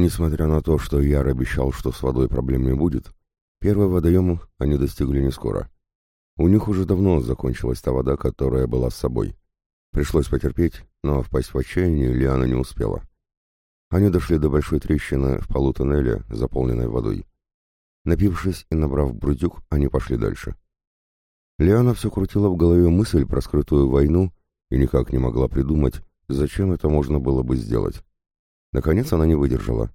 Несмотря на то, что Яр обещал, что с водой проблем не будет, первый водоем они достигли не скоро. У них уже давно закончилась та вода, которая была с собой. Пришлось потерпеть, но впасть в отчаяние Лиана не успела. Они дошли до большой трещины в полу тоннеля, заполненной водой. Напившись и набрав брудюк, они пошли дальше. Лиана все крутила в голове мысль про скрытую войну и никак не могла придумать, зачем это можно было бы сделать. Наконец она не выдержала.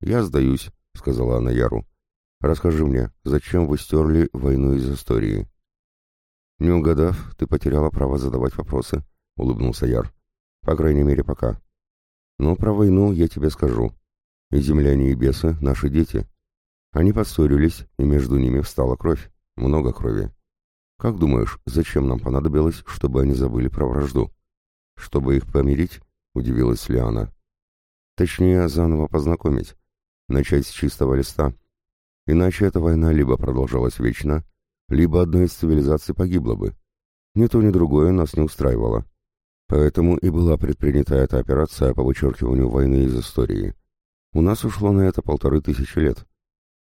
«Я сдаюсь», — сказала она Яру. «Расскажи мне, зачем вы стерли войну из истории?» «Не угадав, ты потеряла право задавать вопросы», — улыбнулся Яр. «По крайней мере, пока. Но про войну я тебе скажу. И земляне, и бесы — наши дети. Они поссорились, и между ними встала кровь. Много крови. Как думаешь, зачем нам понадобилось, чтобы они забыли про вражду? Чтобы их помирить? Удивилась Лиана. Точнее, заново познакомить. Начать с чистого листа. Иначе эта война либо продолжалась вечно, либо одна из цивилизаций погибла бы. Ни то, ни другое нас не устраивало. Поэтому и была предпринята эта операция по вычеркиванию войны из истории. У нас ушло на это полторы тысячи лет.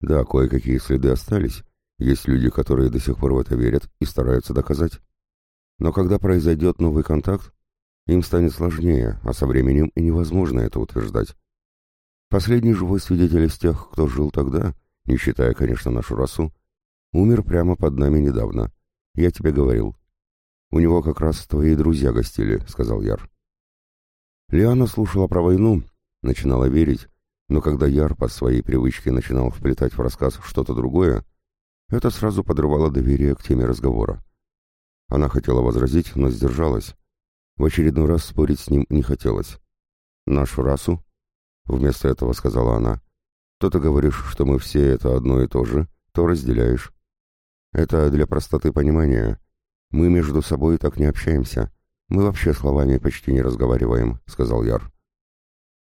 Да, кое-какие следы остались. Есть люди, которые до сих пор в это верят и стараются доказать. Но когда произойдет новый контакт, им станет сложнее, а со временем и невозможно это утверждать. Последний живой свидетель из тех, кто жил тогда, не считая, конечно, нашу расу, умер прямо под нами недавно. Я тебе говорил. У него как раз твои друзья гостили, сказал Яр. Лиана слушала про войну, начинала верить, но когда Яр по своей привычке начинал вплетать в рассказ что-то другое, это сразу подрывало доверие к теме разговора. Она хотела возразить, но сдержалась. В очередной раз спорить с ним не хотелось. «Нашу расу?» Вместо этого сказала она. «То ты говоришь, что мы все это одно и то же, то разделяешь. Это для простоты понимания. Мы между собой так не общаемся. Мы вообще словами почти не разговариваем», — сказал Яр.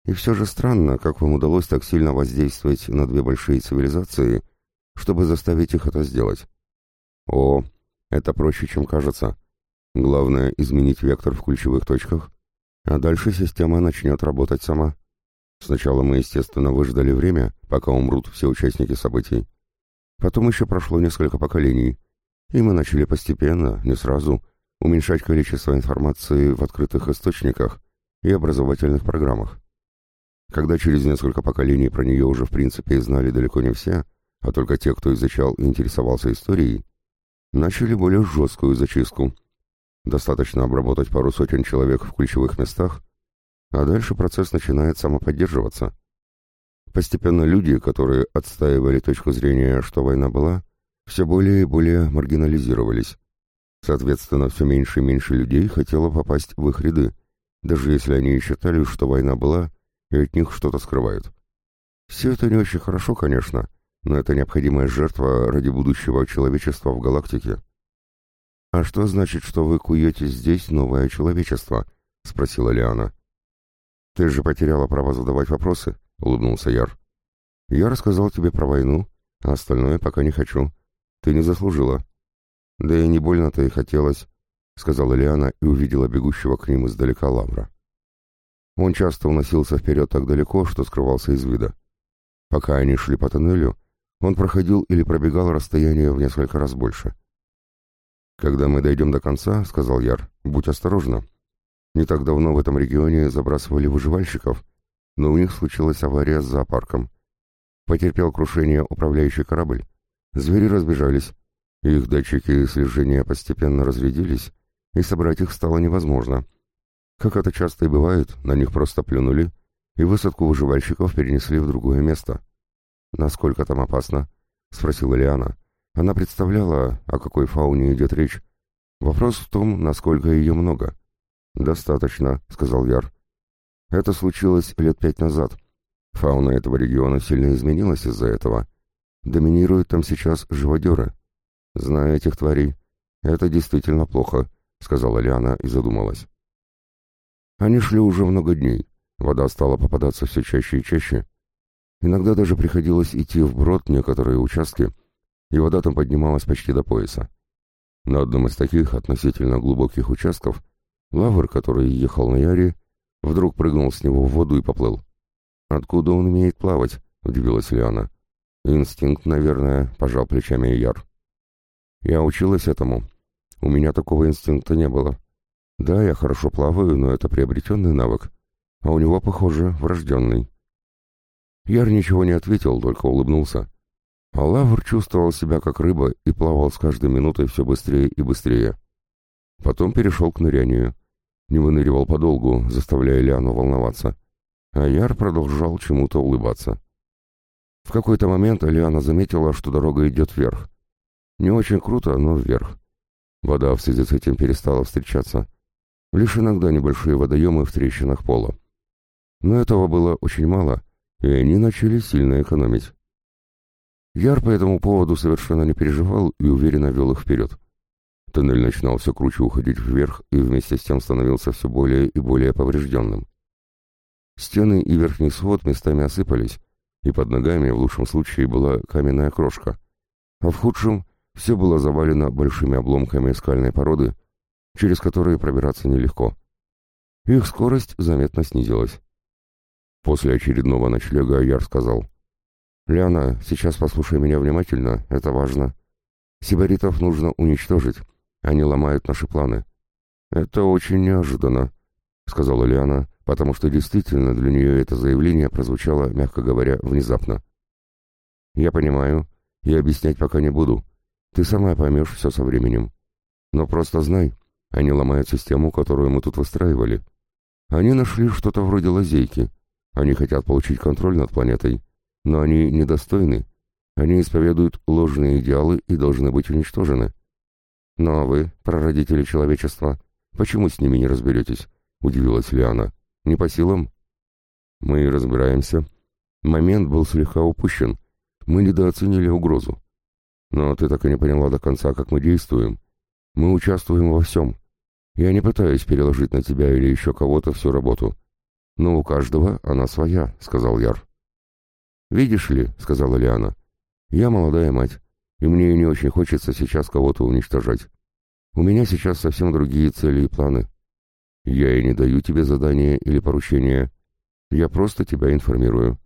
«И все же странно, как вам удалось так сильно воздействовать на две большие цивилизации, чтобы заставить их это сделать». «О, это проще, чем кажется. Главное — изменить вектор в ключевых точках, а дальше система начнет работать сама. Сначала мы, естественно, выждали время, пока умрут все участники событий. Потом еще прошло несколько поколений, и мы начали постепенно, не сразу, уменьшать количество информации в открытых источниках и образовательных программах. Когда через несколько поколений про нее уже в принципе знали далеко не все, а только те, кто изучал и интересовался историей, начали более жесткую зачистку. Достаточно обработать пару сотен человек в ключевых местах, а дальше процесс начинает самоподдерживаться. Постепенно люди, которые отстаивали точку зрения, что война была, все более и более маргинализировались. Соответственно, все меньше и меньше людей хотело попасть в их ряды, даже если они считали, что война была, и от них что-то скрывают. Все это не очень хорошо, конечно, но это необходимая жертва ради будущего человечества в галактике. «А что значит, что вы куете здесь новое человечество?» — спросила Лиана. «Ты же потеряла право задавать вопросы», — улыбнулся Яр. «Я рассказал тебе про войну, а остальное пока не хочу. Ты не заслужила». «Да и не больно-то и хотелось», — сказала Лиана и увидела бегущего к ним издалека Лавра. Он часто уносился вперед так далеко, что скрывался из вида. Пока они шли по тоннелю, он проходил или пробегал расстояние в несколько раз больше. «Когда мы дойдем до конца», — сказал Яр, — «будь осторожна. Не так давно в этом регионе забрасывали выживальщиков, но у них случилась авария с зоопарком. Потерпел крушение управляющий корабль. Звери разбежались. Их датчики слежения постепенно разрядились, и собрать их стало невозможно. Как это часто и бывает, на них просто плюнули, и высадку выживальщиков перенесли в другое место. «Насколько там опасно?» — спросила Лиана. Она представляла, о какой фауне идет речь. Вопрос в том, насколько ее много. «Достаточно», — сказал Яр. «Это случилось лет пять назад. Фауна этого региона сильно изменилась из-за этого. Доминируют там сейчас живодеры. Зная этих тварей, это действительно плохо», — сказала Лиана и задумалась. Они шли уже много дней. Вода стала попадаться все чаще и чаще. Иногда даже приходилось идти вброд некоторые участки, и вода там поднималась почти до пояса. На одном из таких относительно глубоких участков Лавр, который ехал на Яре, вдруг прыгнул с него в воду и поплыл. «Откуда он умеет плавать?» — удивилась Лиана. «Инстинкт, наверное», — пожал плечами Яр. «Я училась этому. У меня такого инстинкта не было. Да, я хорошо плаваю, но это приобретенный навык, а у него, похоже, врожденный». Яр ничего не ответил, только улыбнулся. Лавр чувствовал себя как рыба и плавал с каждой минутой все быстрее и быстрее. Потом перешел к нырянию. Не выныривал подолгу, заставляя Лиану волноваться. А Яр продолжал чему-то улыбаться. В какой-то момент Лиана заметила, что дорога идет вверх. Не очень круто, но вверх. Вода в связи с этим перестала встречаться. Лишь иногда небольшие водоемы в трещинах пола. Но этого было очень мало, и они начали сильно экономить. Яр по этому поводу совершенно не переживал и уверенно вел их вперед. Тоннель начинал все круче уходить вверх и вместе с тем становился все более и более поврежденным. Стены и верхний свод местами осыпались, и под ногами в лучшем случае была каменная крошка, а в худшем все было завалено большими обломками скальной породы, через которые пробираться нелегко. Их скорость заметно снизилась. После очередного ночлега Яр сказал, «Ляна, сейчас послушай меня внимательно, это важно. Сибаритов нужно уничтожить, они ломают наши планы». «Это очень неожиданно», — сказала Лиана, потому что действительно для нее это заявление прозвучало, мягко говоря, внезапно. «Я понимаю, и объяснять пока не буду. Ты сама поймешь все со временем. Но просто знай, они ломают систему, которую мы тут выстраивали. Они нашли что-то вроде лазейки. Они хотят получить контроль над планетой, но они недостойны. Они исповедуют ложные идеалы и должны быть уничтожены. Ну а вы, прародители человечества, почему с ними не разберетесь? Удивилась Лиана. Не по силам? Мы разбираемся. Момент был слегка упущен. Мы недооценили угрозу. Но ты так и не поняла до конца, как мы действуем. Мы участвуем во всем. Я не пытаюсь переложить на тебя или еще кого-то всю работу. Но у каждого она своя, сказал Яр. «Видишь ли», — сказала Лиана, — «я молодая мать, и мне не очень хочется сейчас кого-то уничтожать. У меня сейчас совсем другие цели и планы. Я и не даю тебе задания или поручения. Я просто тебя информирую.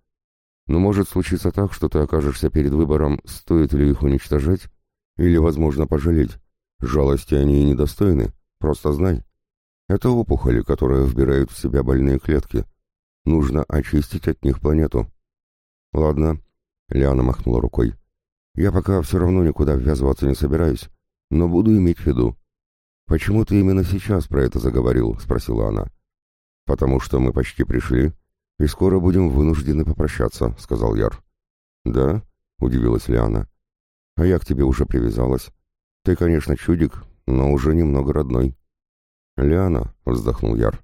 Но может случиться так, что ты окажешься перед выбором, стоит ли их уничтожать, или, возможно, пожалеть. Жалости они и недостойны, просто знай. Это опухоли, которые вбирают в себя больные клетки. Нужно очистить от них планету. «Ладно», — Лиана махнула рукой. «Я пока все равно никуда ввязываться не собираюсь, но буду иметь в виду». «Почему ты именно сейчас про это заговорил?» — спросила она. «Потому что мы почти пришли, и скоро будем вынуждены попрощаться», — сказал Яр. «Да?» — удивилась Лиана. «А я к тебе уже привязалась. Ты, конечно, чудик, но уже немного родной». «Лиана», — вздохнул Яр.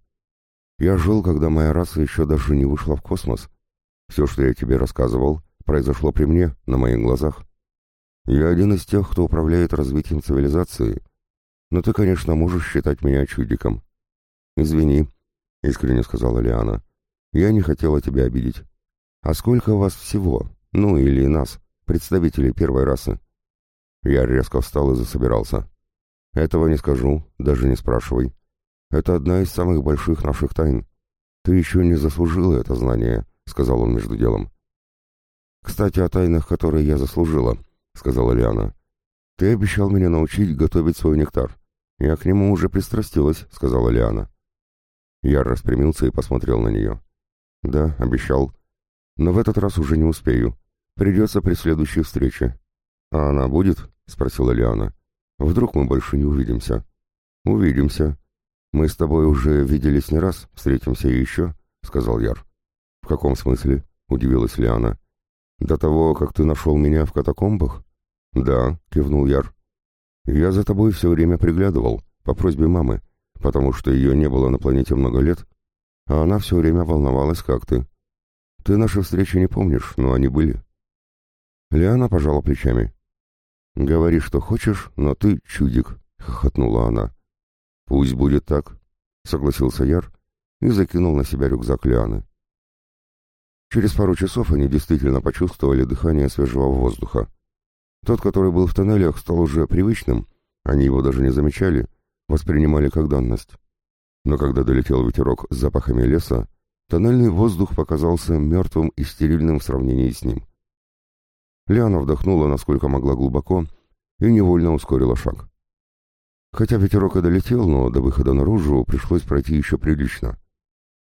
«Я жил, когда моя раса еще даже не вышла в космос, все, что я тебе рассказывал, произошло при мне, на моих глазах. Я один из тех, кто управляет развитием цивилизации. Но ты, конечно, можешь считать меня чудиком. Извини, — искренне сказала Лиана. Я не хотела тебя обидеть. А сколько вас всего, ну или нас, представителей первой расы? Я резко встал и засобирался. Этого не скажу, даже не спрашивай. Это одна из самых больших наших тайн. Ты еще не заслужила это знание, — сказал он между делом. «Кстати, о тайнах, которые я заслужила», — сказала Лиана. «Ты обещал меня научить готовить свой нектар. Я к нему уже пристрастилась», — сказала Лиана. Я распрямился и посмотрел на нее. «Да, обещал. Но в этот раз уже не успею. Придется при следующей встрече». «А она будет?» — спросила Лиана. «Вдруг мы больше не увидимся?» «Увидимся. Мы с тобой уже виделись не раз, встретимся еще», — сказал Яр. «В каком смысле?» — удивилась Лиана. «До того, как ты нашел меня в катакомбах?» «Да», — кивнул Яр. «Я за тобой все время приглядывал, по просьбе мамы, потому что ее не было на планете много лет, а она все время волновалась, как ты. Ты наши встречи не помнишь, но они были». Лиана пожала плечами. «Говори, что хочешь, но ты чудик», — хохотнула она. «Пусть будет так», — согласился Яр и закинул на себя рюкзак Лианы. Через пару часов они действительно почувствовали дыхание свежего воздуха. Тот, который был в тоннелях, стал уже привычным, они его даже не замечали, воспринимали как данность. Но когда долетел ветерок с запахами леса, тоннельный воздух показался мертвым и стерильным в сравнении с ним. Лиана вдохнула, насколько могла глубоко, и невольно ускорила шаг. Хотя ветерок и долетел, но до выхода наружу пришлось пройти еще прилично.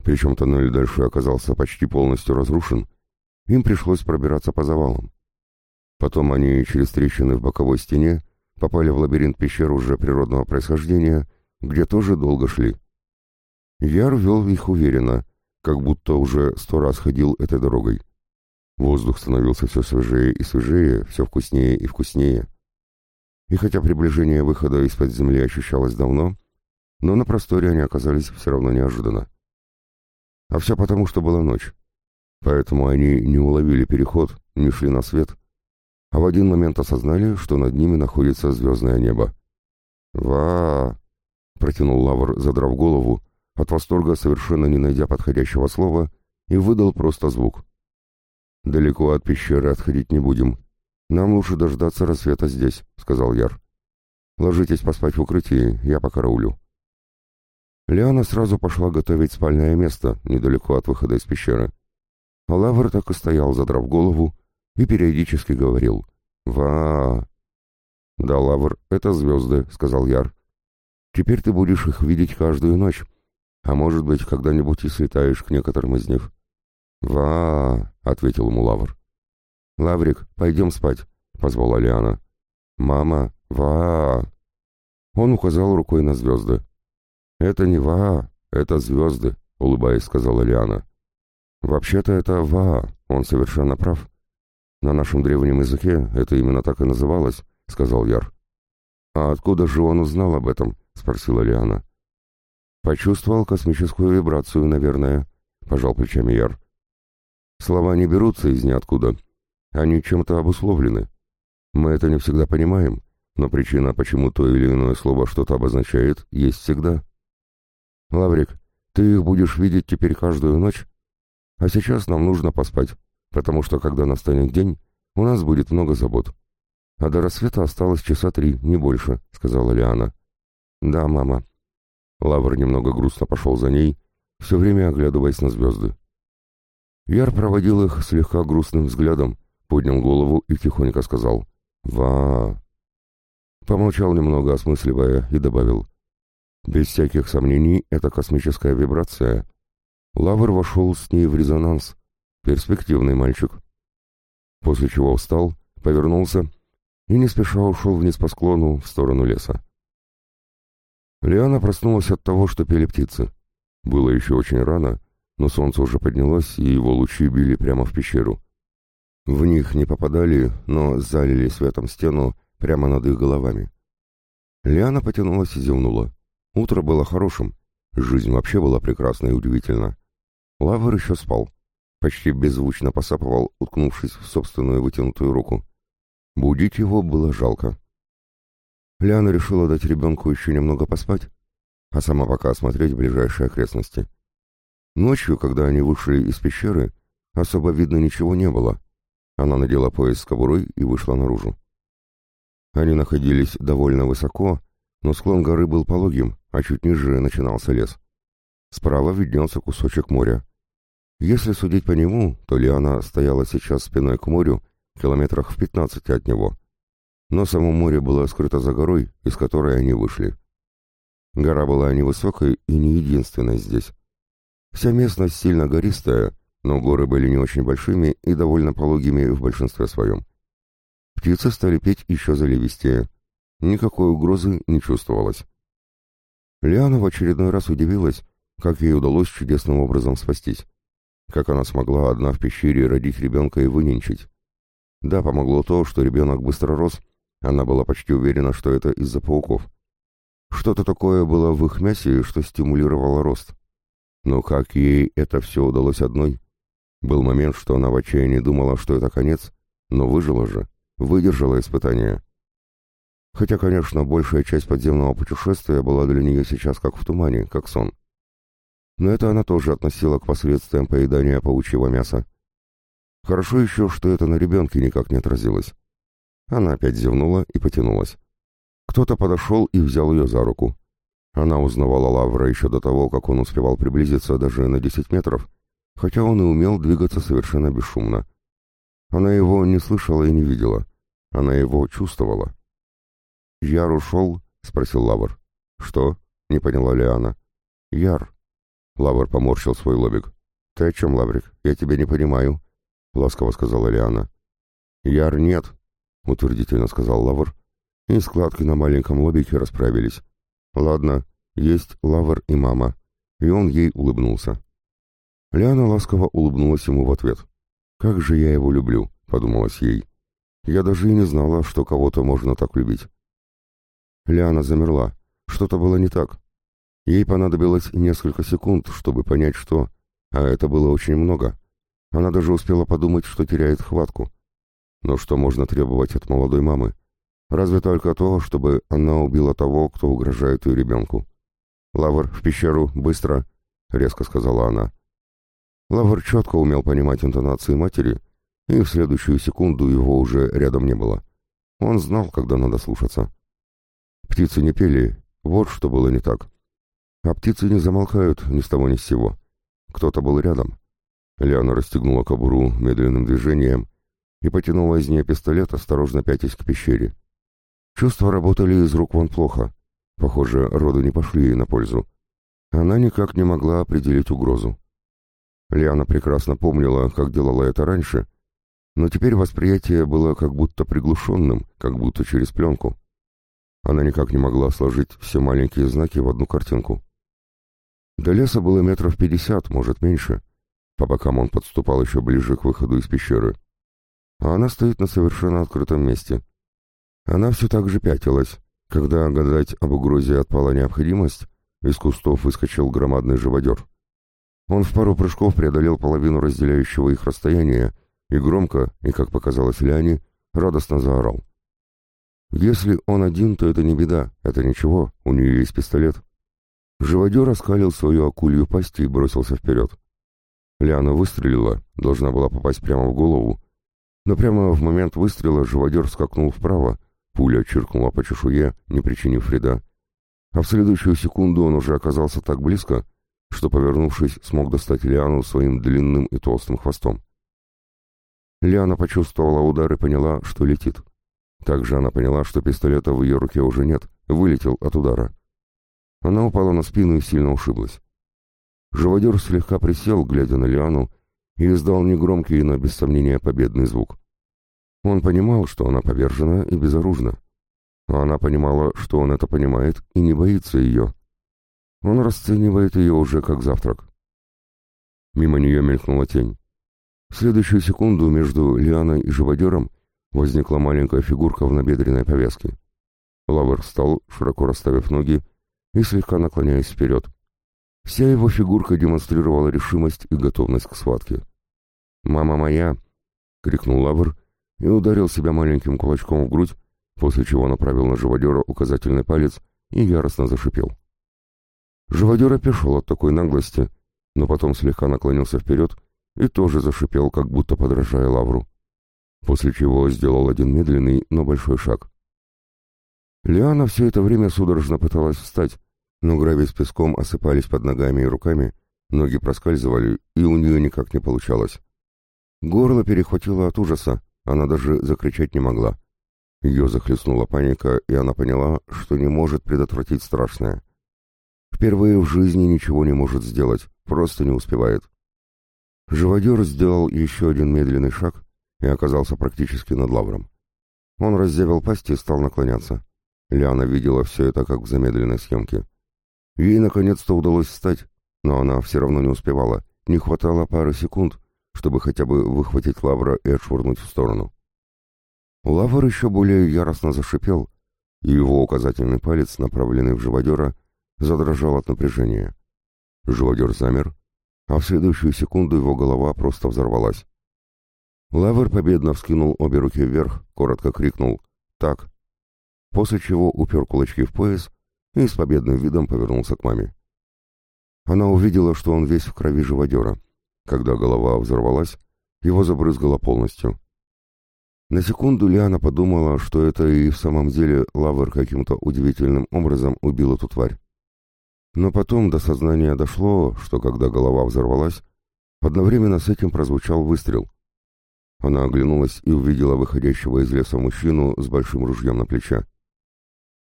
Причем тоннель дальше оказался почти полностью разрушен, им пришлось пробираться по завалам. Потом они через трещины в боковой стене попали в лабиринт пещер уже природного происхождения, где тоже долго шли. Яр вел их уверенно, как будто уже сто раз ходил этой дорогой. Воздух становился все свежее и свежее, все вкуснее и вкуснее. И хотя приближение выхода из-под земли ощущалось давно, но на просторе они оказались все равно неожиданно. А все потому, что была ночь. Поэтому они не уловили переход, не шли на свет, а в один момент осознали, что над ними находится звездное небо. «Ва!» — протянул Лавр, задрав голову, от восторга совершенно не найдя подходящего слова, и выдал просто звук. «Далеко от пещеры отходить не будем. Нам лучше дождаться рассвета здесь», — сказал Яр. «Ложитесь поспать в укрытии, я покараулю». Лиана сразу пошла готовить спальное место недалеко от выхода из пещеры. Лавр так и стоял, задрав голову, и периодически говорил «Ва!». «Да, Лавр, это звезды», — сказал Яр. «Теперь ты будешь их видеть каждую ночь, а может быть, когда-нибудь и слетаешь к некоторым из них». «Ва!» — ответил ему Лавр. «Лаврик, пойдем спать», — позвала Лиана. «Мама, ва!» Он указал рукой на звезды. «Это не Ваа, это звезды», — улыбаясь, сказала Лиана. «Вообще-то это Ваа, он совершенно прав. На нашем древнем языке это именно так и называлось», — сказал Яр. «А откуда же он узнал об этом?» — спросила Лиана. «Почувствовал космическую вибрацию, наверное», — пожал плечами Яр. «Слова не берутся из ниоткуда. Они чем-то обусловлены. Мы это не всегда понимаем, но причина, почему то или иное слово что-то обозначает, есть всегда». «Лаврик, ты их будешь видеть теперь каждую ночь? А сейчас нам нужно поспать, потому что, когда настанет день, у нас будет много забот. А до рассвета осталось часа три, не больше», — сказала Лиана. «Да, мама». Лавр немного грустно пошел за ней, все время оглядываясь на звезды. Яр проводил их слегка грустным взглядом, поднял голову и тихонько сказал «Ва». Помолчал немного, осмысливая, и добавил без всяких сомнений, это космическая вибрация. Лавр вошел с ней в резонанс. Перспективный мальчик. После чего встал, повернулся и не спеша ушел вниз по склону в сторону леса. Лиана проснулась от того, что пели птицы. Было еще очень рано, но солнце уже поднялось, и его лучи били прямо в пещеру. В них не попадали, но залили светом стену прямо над их головами. Лиана потянулась и зевнула. Утро было хорошим, жизнь вообще была прекрасна и удивительна. Лавр еще спал, почти беззвучно посапывал, уткнувшись в собственную вытянутую руку. Будить его было жалко. Ляна решила дать ребенку еще немного поспать, а сама пока осмотреть ближайшие окрестности. Ночью, когда они вышли из пещеры, особо видно ничего не было. Она надела пояс с кобурой и вышла наружу. Они находились довольно высоко, но склон горы был пологим, а чуть ниже начинался лес. Справа виднелся кусочек моря. Если судить по нему, то Лиана стояла сейчас спиной к морю, километрах в пятнадцати от него. Но само море было скрыто за горой, из которой они вышли. Гора была невысокой и не единственной здесь. Вся местность сильно гористая, но горы были не очень большими и довольно пологими в большинстве своем. Птицы стали петь еще заливистее. Никакой угрозы не чувствовалось. Лиана в очередной раз удивилась, как ей удалось чудесным образом спастись. Как она смогла одна в пещере родить ребенка и выненчить. Да, помогло то, что ребенок быстро рос, она была почти уверена, что это из-за пауков. Что-то такое было в их мясе, что стимулировало рост. Но как ей это все удалось одной? Был момент, что она в отчаянии думала, что это конец, но выжила же, выдержала испытание. Хотя, конечно, большая часть подземного путешествия была для нее сейчас как в тумане, как сон. Но это она тоже относила к последствиям поедания паучьего мяса. Хорошо еще, что это на ребенке никак не отразилось. Она опять зевнула и потянулась. Кто-то подошел и взял ее за руку. Она узнавала Лавра еще до того, как он успевал приблизиться даже на десять метров, хотя он и умел двигаться совершенно бесшумно. Она его не слышала и не видела, она его чувствовала. «Яр ушел?» — спросил Лавр. «Что?» — не поняла Лиана. «Яр». Лавр поморщил свой лобик. «Ты о чем, Лаврик? Я тебя не понимаю», — ласково сказала Лиана. «Яр нет», — утвердительно сказал Лавр, и складки на маленьком лобике расправились. «Ладно, есть Лавр и мама», и он ей улыбнулся. Лиана ласково улыбнулась ему в ответ. «Как же я его люблю», — подумалось ей. «Я даже и не знала, что кого-то можно так любить». Лиана замерла. Что-то было не так. Ей понадобилось несколько секунд, чтобы понять, что... А это было очень много. Она даже успела подумать, что теряет хватку. Но что можно требовать от молодой мамы? Разве только то, чтобы она убила того, кто угрожает ее ребенку. «Лавр, в пещеру, быстро!» — резко сказала она. Лавр четко умел понимать интонации матери, и в следующую секунду его уже рядом не было. Он знал, когда надо слушаться. Птицы не пели, вот что было не так. А птицы не замолкают ни с того ни с сего. Кто-то был рядом. Лиана расстегнула кобуру медленным движением и потянула из нее пистолет, осторожно пятясь к пещере. Чувства работали из рук вон плохо. Похоже, роды не пошли ей на пользу. Она никак не могла определить угрозу. Лиана прекрасно помнила, как делала это раньше, но теперь восприятие было как будто приглушенным, как будто через пленку. Она никак не могла сложить все маленькие знаки в одну картинку. До леса было метров пятьдесят, может, меньше. По бокам он подступал еще ближе к выходу из пещеры. А она стоит на совершенно открытом месте. Она все так же пятилась. Когда гадать об угрозе отпала необходимость, из кустов выскочил громадный живодер. Он в пару прыжков преодолел половину разделяющего их расстояния и громко, и, как показалось Ляне, радостно заорал. Если он один, то это не беда, это ничего, у нее есть пистолет. Живодер раскалил свою акулью пасть и бросился вперед. Лиана выстрелила, должна была попасть прямо в голову, но прямо в момент выстрела живодер скакнул вправо, пуля чиркнула по чешуе, не причинив вреда, а в следующую секунду он уже оказался так близко, что, повернувшись, смог достать Лиану своим длинным и толстым хвостом. Лиана почувствовала удар и поняла, что летит. Также она поняла, что пистолета в ее руке уже нет, вылетел от удара. Она упала на спину и сильно ушиблась. Живодер слегка присел, глядя на Лиану, и издал негромкий, но без сомнения победный звук. Он понимал, что она повержена и безоружна. А она понимала, что он это понимает и не боится ее. Он расценивает ее уже как завтрак. Мимо нее мелькнула тень. В следующую секунду между Лианой и живодером возникла маленькая фигурка в набедренной повязке. Лавр встал, широко расставив ноги и слегка наклоняясь вперед. Вся его фигурка демонстрировала решимость и готовность к схватке. «Мама моя!» — крикнул Лавр и ударил себя маленьким кулачком в грудь, после чего направил на живодера указательный палец и яростно зашипел. Живодер опешил от такой наглости, но потом слегка наклонился вперед и тоже зашипел, как будто подражая Лавру после чего сделал один медленный, но большой шаг. Лиана все это время судорожно пыталась встать, но гравий с песком осыпались под ногами и руками, ноги проскальзывали, и у нее никак не получалось. Горло перехватило от ужаса, она даже закричать не могла. Ее захлестнула паника, и она поняла, что не может предотвратить страшное. Впервые в жизни ничего не может сделать, просто не успевает. Живодер сделал еще один медленный шаг, и оказался практически над лавром. Он раздевил пасть и стал наклоняться. Лиана видела все это как в замедленной съемке. Ей наконец-то удалось встать, но она все равно не успевала. Не хватало пары секунд, чтобы хотя бы выхватить лавра и отшвырнуть в сторону. Лавр еще более яростно зашипел, и его указательный палец, направленный в живодера, задрожал от напряжения. Живодер замер, а в следующую секунду его голова просто взорвалась. Лавр победно вскинул обе руки вверх, коротко крикнул «Так!», после чего упер кулачки в пояс и с победным видом повернулся к маме. Она увидела, что он весь в крови живодера. Когда голова взорвалась, его забрызгало полностью. На секунду Лиана подумала, что это и в самом деле Лавр каким-то удивительным образом убил эту тварь. Но потом до сознания дошло, что когда голова взорвалась, Одновременно с этим прозвучал выстрел. Она оглянулась и увидела выходящего из леса мужчину с большим ружьем на плече.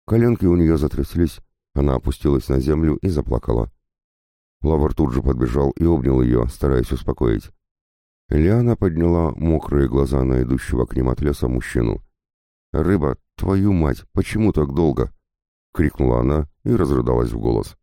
Коленки у нее затряслись, она опустилась на землю и заплакала. Лавр тут же подбежал и обнял ее, стараясь успокоить. Лиана подняла мокрые глаза на идущего к ним от леса мужчину. «Рыба, твою мать, почему так долго?» — крикнула она и разрыдалась в голос.